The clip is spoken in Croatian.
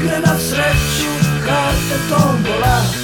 igra na sreću, karte tombola